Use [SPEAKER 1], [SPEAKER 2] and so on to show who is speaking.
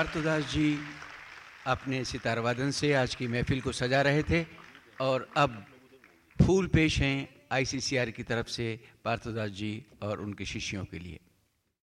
[SPEAKER 1] पार्थोदास जी अपने सितार वादन से आज की महफिल को सजा रहे थे और अब फूल पेश हैं आईसीसीआर की तरफ़ से पार्थोदास जी और उनके शिष्यों के लिए।